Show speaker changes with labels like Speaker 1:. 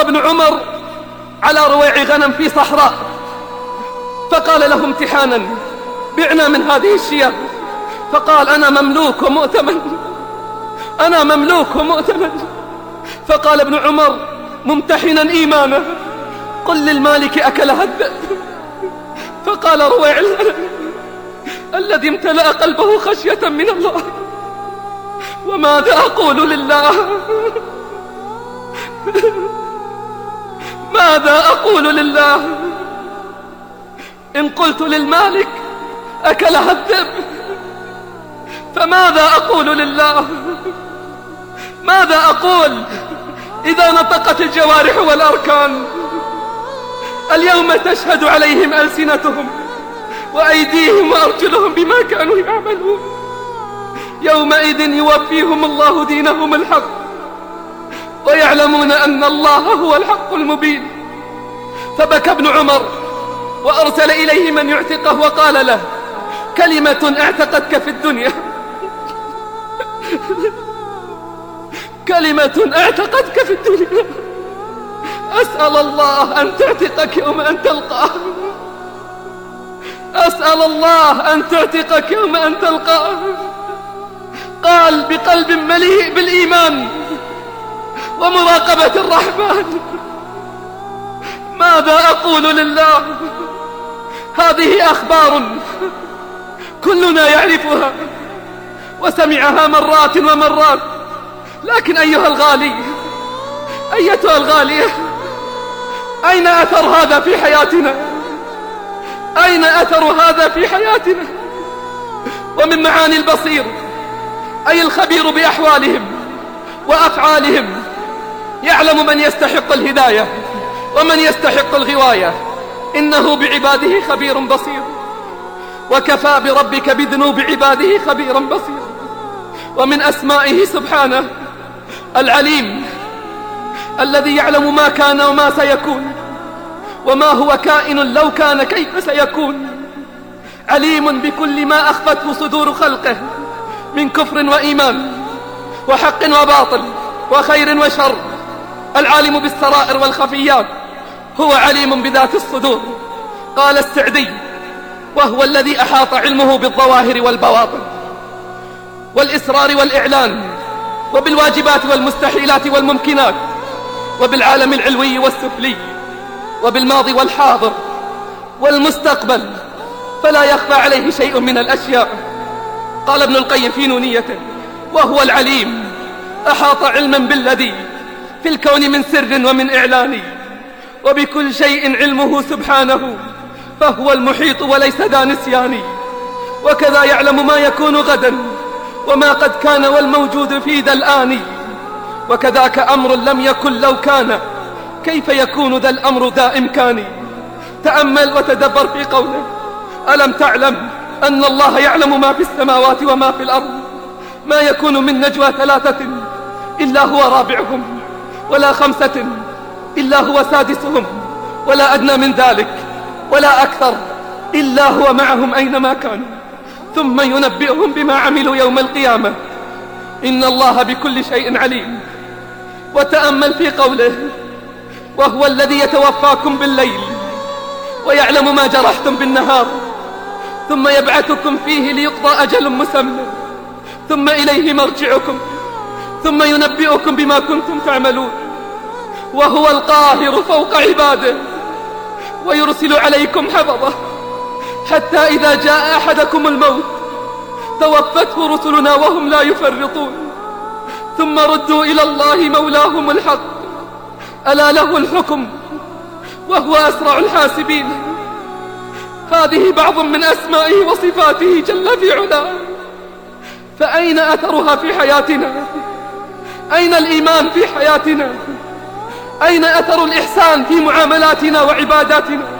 Speaker 1: الله بن عمر على رويع غنم في صحراء فقال له امتحانا بعنا من هذه الشياب فقال أنا مملوك ومؤتمن أنا مملوك ومؤتمن فقال ابن عمر ممتحنا إيمانه قل للمالك أكلها الذئب فقال رويع الذي امتلأ قلبه خشية من الله وماذا أقول لله ماذا أقول لله إن قلت للمالك أكلها الذئب فماذا أقول لله ماذا أقول إذا نطقت الجوارح والأركان اليوم تشهد عليهم ألسنتهم وأيديهم وأرجلهم بما كانوا يعملون يومئذ يوفيهم الله دينهم الحق ويعلمون أن الله هو الحق المبين فبكى ابن عمر وأرسل إليه من يعتقه وقال له كلمة اعتقتك في الدنيا كلمة اعتقتك في الدنيا أسأل الله أن تعتقك يوم أن تلقاه أسأل الله أن تعتقك يوم أن تلقاه قال بقلب مليء بالإيمان ومراقبة الرحمن ماذا أقول لله هذه أخبار كلنا يعرفها وسمعها مرات ومرات لكن أيها الغالي أيتها الغالية أين أثر هذا في حياتنا أين أثر هذا في حياتنا ومن معاني البصير أي الخبير بأحوالهم وأفعالهم يعلم من يستحق الهداية ومن يستحق الغواية إنه بعباده خبير بصير وكفى بربك بذنوب عباده خبيرا بصير ومن أسمائه سبحانه العليم الذي يعلم ما كان وما سيكون وما هو كائن لو كان كيف سيكون عليم بكل ما أخفته صدور خلقه من كفر وإيمان وحق وباطل وخير وشر العالم بالسرائر والخفيات هو عليم بذات الصدور قال السعدي وهو الذي أحاط علمه بالظواهر والبواطن والإسرار والإعلان وبالواجبات والمستحيلات والممكنات وبالعالم العلوي والسفلي وبالماضي والحاضر والمستقبل فلا يخفى عليه شيء من الأشياء قال ابن القيم في نونيته وهو العليم أحاط علما بالذي في الكون من سر ومن إعلان وبكل شيء علمه سبحانه فهو المحيط وليس ذا نسيان وكذا يعلم ما يكون غدا وما قد كان والموجود في ذا الآن وكذاك أمر لم يكن لو كان كيف يكون ذا الأمر ذا إمكان تأمل وتدبر في قوله ألم تعلم أن الله يعلم ما في السماوات وما في الأرض ما يكون من نجوى ثلاثة إلا هو رابعهم ولا خمسة إلا هو سادسهم ولا أدنى من ذلك ولا أكثر إلا هو معهم أينما كانوا ثم ينبئهم بما عملوا يوم القيامة إن الله بكل شيء عليم وتأمل في قوله وهو الذي يتوفاكم بالليل ويعلم ما جرحتم بالنهار ثم يبعثكم فيه ليقضى أجل مسمى ثم إليه مرجعكم ثم ينبئكم بما كنتم تعملون وهو القاهر فوق عباده ويرسل عليكم حفظه حتى إذا جاء أحدكم الموت توفته رسلنا وهم لا يفرطون ثم ردوا إلى الله مولاهم الحق ألا له الحكم وهو أسرع الحاسبين هذه بعض من أسمائه وصفاته جل في علاه فأين أثرها في حياتنا؟ أين الإيمان في حياتنا أين أثر الإحسان في معاملاتنا وعباداتنا